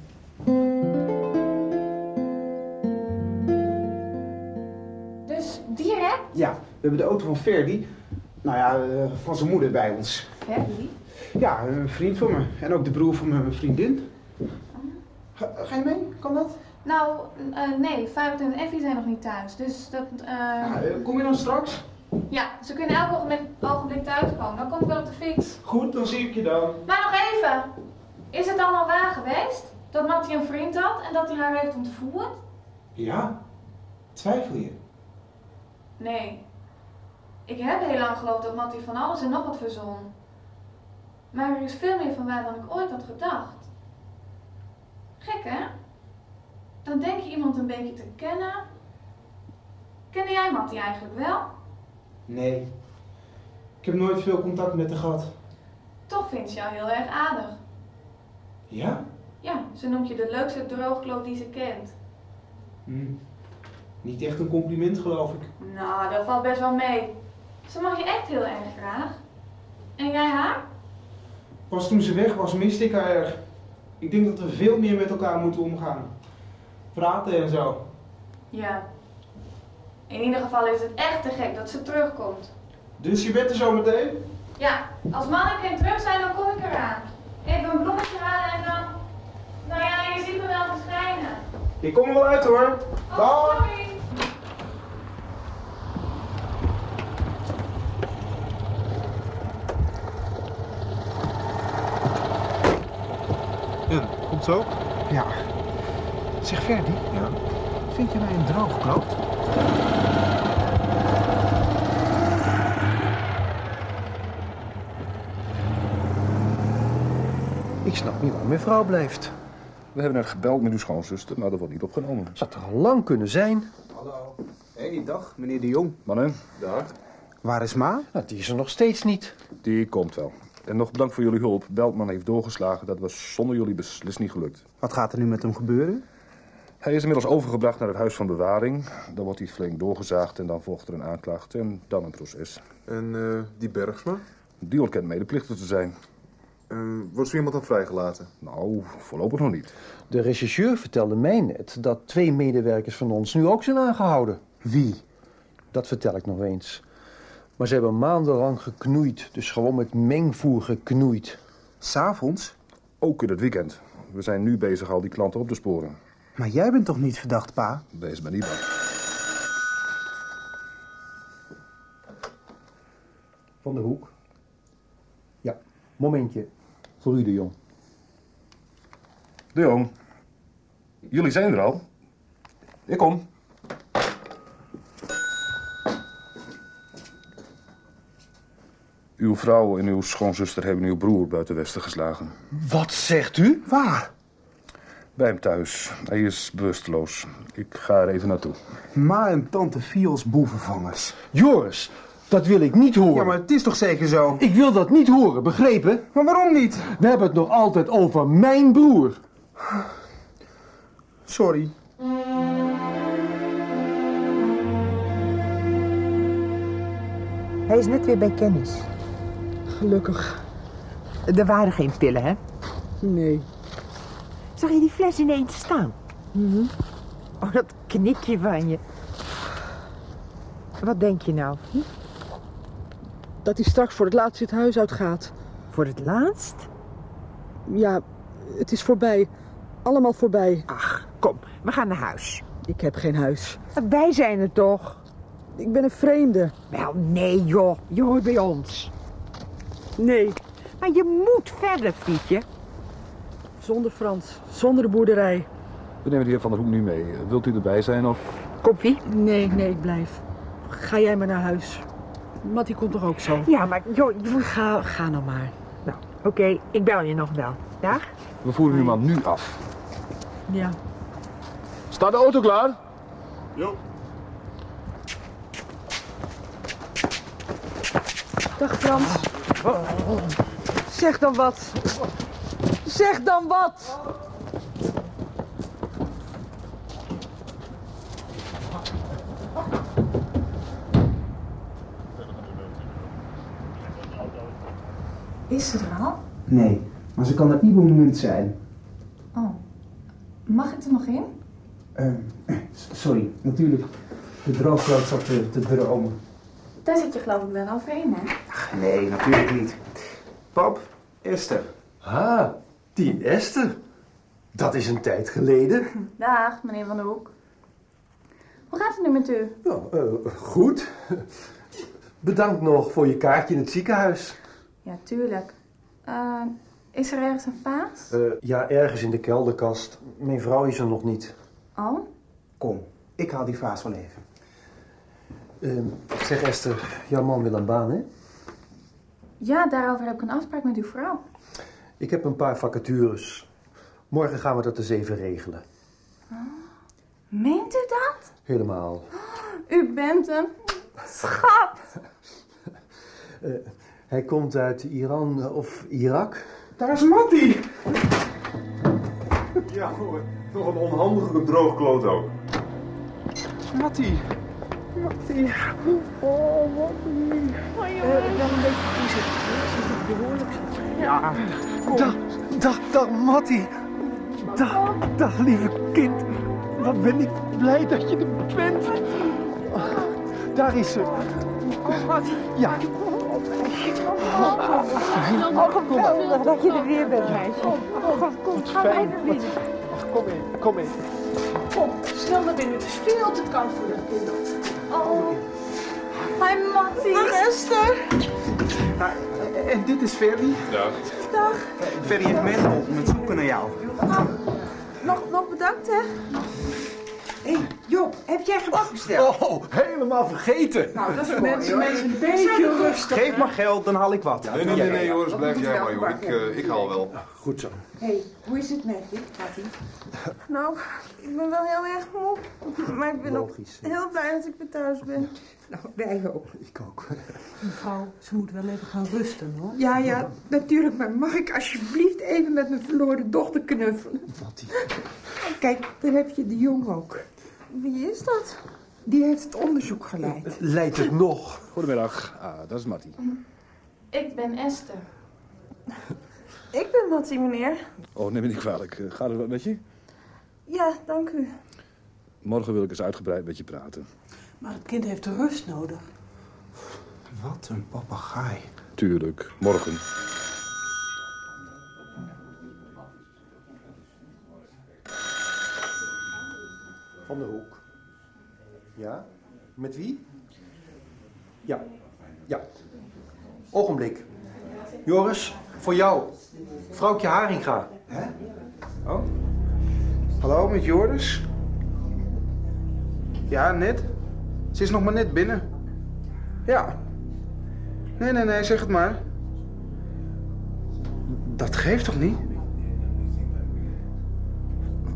Dus direct? Ja, we hebben de auto van Ferdy. Nou ja, eh, van zijn moeder bij ons. Ferdy? Ja, een vriend van me. En ook de broer van mijn vriendin. Ga, ga je mee? Kan dat? Nou, eh, nee, Fabio en Effie zijn nog niet thuis. Dus dat... eh, Ja, eh, kom je dan straks? ja, ze kunnen elk ogenblik, ogenblik thuiskomen. Dan kom ik wel op de fiets. Goed, dan zie ik je dan. Maar nog even. Is het allemaal waar geweest? Dat Mattie een vriend had en dat hij haar heeft ontvoerd? Ja? Twijfel je? Nee. Ik heb heel lang geloofd dat Mattie van alles en nog wat verzon. Maar er is veel meer van waar dan ik ooit had gedacht. Gek, hè? Dan denk je iemand een beetje te kennen. Kende jij Mattie eigenlijk wel? Nee. Ik heb nooit veel contact met haar gehad. Toch vindt ze jou heel erg aardig. Ja? Ja, ze noemt je de leukste droogkloot die ze kent. Hm. Niet echt een compliment, geloof ik. Nou, dat valt best wel mee. Ze mag je echt heel erg graag. En jij haar? Pas toen ze weg was, miste ik haar erg. Ik denk dat we veel meer met elkaar moeten omgaan. Praten en zo. Ja. In ieder geval is het echt te gek dat ze terugkomt. Dus je bent er zo meteen? Ja, als man en terug zijn, dan kom ik eraan. Even een bloemetje halen en dan... Nou ja, je ziet me wel verschijnen. Ik kom er wel uit hoor. Oh, sorry. En, komt zo? Ja. Zeg Ferdy, Ja. vind je mij een droogkloot? Ik snap niet waar mijn vrouw blijft. We hebben net gebeld met uw schoonzuster, maar dat wordt niet opgenomen. Zou er al lang kunnen zijn. Hallo. Hé, dag, meneer de Jong. Mannen, Dag. Waar is Ma? Nou, die is er nog steeds niet. die komt wel. En nog bedankt voor jullie hulp. Beltman heeft doorgeslagen. Dat was zonder jullie beslist niet gelukt. Wat gaat er nu met hem gebeuren? Hij is inmiddels overgebracht naar het huis van bewaring. Dan wordt hij flink doorgezaagd en dan volgt er een aanklacht en dan een proces. En eh, die Bergsma? Die ontkent medeplichtig te zijn. Eh, wordt zo iemand dan vrijgelaten? Nou, voorlopig nog niet. De rechercheur vertelde mij net dat twee medewerkers van ons nu ook zijn aangehouden. Wie? Dat vertel ik nog eens. Maar ze hebben maandenlang geknoeid, dus gewoon met mengvoer geknoeid. S'avonds? Ook in het weekend. We zijn nu bezig al die klanten op te sporen. Maar jij bent toch niet verdacht, pa? Wees maar niet bang. Van de hoek. Ja, momentje. Voor u de jong. De Jong, jullie zijn er al. Ik kom. Uw vrouw en uw schoonzuster hebben uw broer buiten Westen geslagen. Wat zegt u? Waar? Bij hem thuis. Hij is bewusteloos. Ik ga er even naartoe. Ma en tante Fios boevenvangers. Joris, dat wil ik niet horen. Ja, maar het is toch zeker zo? Ik wil dat niet horen, begrepen? Maar waarom niet? We hebben het nog altijd over mijn broer. Sorry. Hij is net weer bij kennis. Gelukkig. Er waren geen pillen, hè? Nee. Zag je die fles ineens staan? Oh, dat knikje van je. Wat denk je nou? Hm? Dat hij straks voor het laatst het huis uitgaat. Voor het laatst? Ja, het is voorbij. Allemaal voorbij. Ach, kom, we gaan naar huis. Ik heb geen huis. Wij zijn er toch? Ik ben een vreemde. Wel, nee joh. Je hoort bij ons. Nee. Maar je moet verder, Fietje. Zonder Frans. Zonder de boerderij. We nemen de heer Van der Hoek nu mee. Wilt u erbij zijn of... Koffie? Nee, nee, ik blijf. Ga jij maar naar huis. Mattie komt toch ook zo? Ja, maar joh, je moet... Ga, ga nou maar. Nou, oké, ik bel je nog wel. Dag? We voeren uw man nu af. Ja. Staat de auto klaar? Jo. Dag Frans. Zeg dan wat. Zeg dan wat. Is ze er al? Nee, maar ze kan er ieder moment zijn. Oh. Mag ik er nog in? Eh, eh, sorry, natuurlijk. De droogvloot zat te, te dromen. Daar zit je geloof ik wel overheen, hè? Nee, natuurlijk niet. Pap, Esther. Ah, die Esther. Dat is een tijd geleden. Dag, meneer Van der Hoek. Hoe gaat het nu met u? Ja, eh, goed. Bedankt nog voor je kaartje in het ziekenhuis. Ja, tuurlijk. Eh, is er ergens een vaas? Eh, ja, ergens in de kelderkast. Mijn vrouw is er nog niet. Oh? Kom, ik haal die vaas wel even. Eh, zeg Esther, jouw man wil een baan, hè? Ja, daarover heb ik een afspraak met uw vrouw. Ik heb een paar vacatures. Morgen gaan we dat eens even regelen. Meent u dat? Helemaal. U bent een schat. Eh, hij komt uit Iran eh, of Irak. Daar is Mattie! Ja, hoor. Nog een onhandige droogkloot ook. Mattie. Mattie. Oh, Mattie. Uh, wel een beetje kiezen. Behoorlijk. Ja, Dag, dag, dag, Mattie. Dag, dag, lieve kind. Wat ben ik blij dat je er bent. Oh, daar is ze. Ja. Oh, geweldig dat je er weer bent, meisje. Kom, kom, ga maar even binnen. Kom in, kom in. Kom, snel naar binnen. Het is veel te koud voor de kinderen. Oh. Hi, Mattie. Dag, Esther. En dit is Ferry. Dag. Dag. Ferry heeft meegeholpen met zoeken naar jou. Nog, nog bedankt, hè? Hé, hey, Job, heb jij gebak besteld? Oh, helemaal vergeten. Nou, dat is Mensen, mooi. mensen, een beetje rustig. Geef maar geld, dan haal ik wat. Nee, nee, nee, nee, Joris, blijf jij maar, joh. Ik, eh, ik haal wel. Goed zo. Hé, hey, hoe is het met je? Ie? Nou, ik ben wel heel erg moe. Maar ik ben Logisch. ook heel blij dat ik weer thuis ben. Nou, wij ook. Ik ook. Mevrouw, ze moet wel even gaan rusten, hoor. Ja, ja, natuurlijk. Maar mag ik alsjeblieft even met mijn verloren dochter knuffelen? Mattie. Kijk, daar heb je de jong ook. Wie is dat? Die heeft het onderzoek geleid. Leidt het nog? Goedemiddag. Ah, dat is Mattie. Ik ben Esther. Ik ben Mattie, meneer. Oh, neem me niet kwalijk. Eh, Gaat het wat met je? Ja, dank u. Morgen wil ik eens uitgebreid met je praten. Maar het kind heeft rust nodig. Wat een papegaai. Tuurlijk, morgen. Van de Hoek. Ja? Met wie? Ja. Ja. Ogenblik. Joris, voor jou. Vrouwtje Haringa. Hè? Oh. Hallo, met Joris? Ja, net. Ze is nog maar net binnen. Ja. Nee, nee, nee, zeg het maar. Dat geeft toch niet?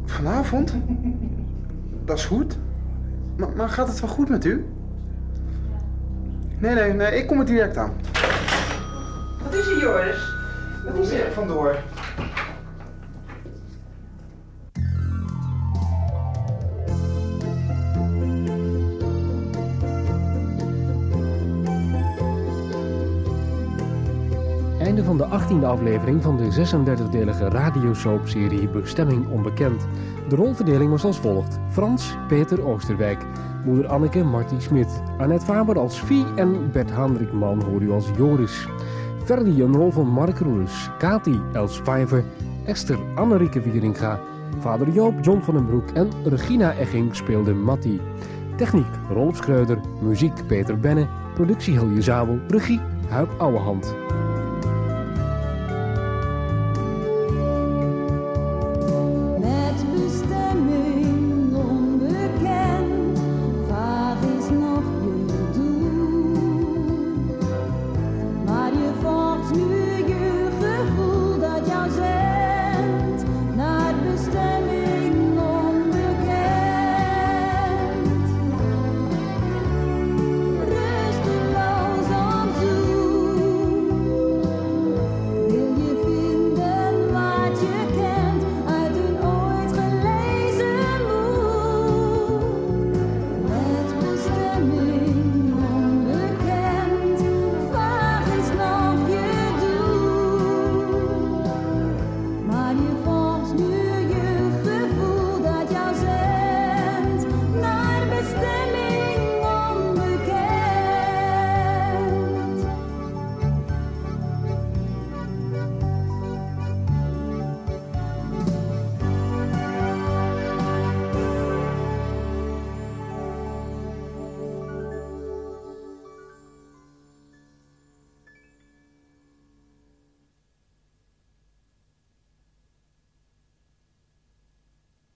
Vanavond? Dat is goed. Maar, maar gaat het wel goed met u? Nee, nee, nee, ik kom er direct aan. Wat is er, Joris? Wat is er? Vandoor. Einde van de 18e aflevering van de 36-delige radiosoapserie Bestemming Onbekend. De rolverdeling was als volgt. Frans Peter Oosterwijk, moeder Anneke Marty Smit, Annette Faber als Vie en Bert Hendrikman hoor u als Joris. Ferdi een rol van Mark Roelus, Kati Els Pfeiffer, Esther Annerieke Wieringa, vader Joop John van den Broek en Regina Egging speelde Matti. Techniek Rolf Schreuder, muziek Peter Benne, productie Hilje Zabel, regie Huip Ouwehand.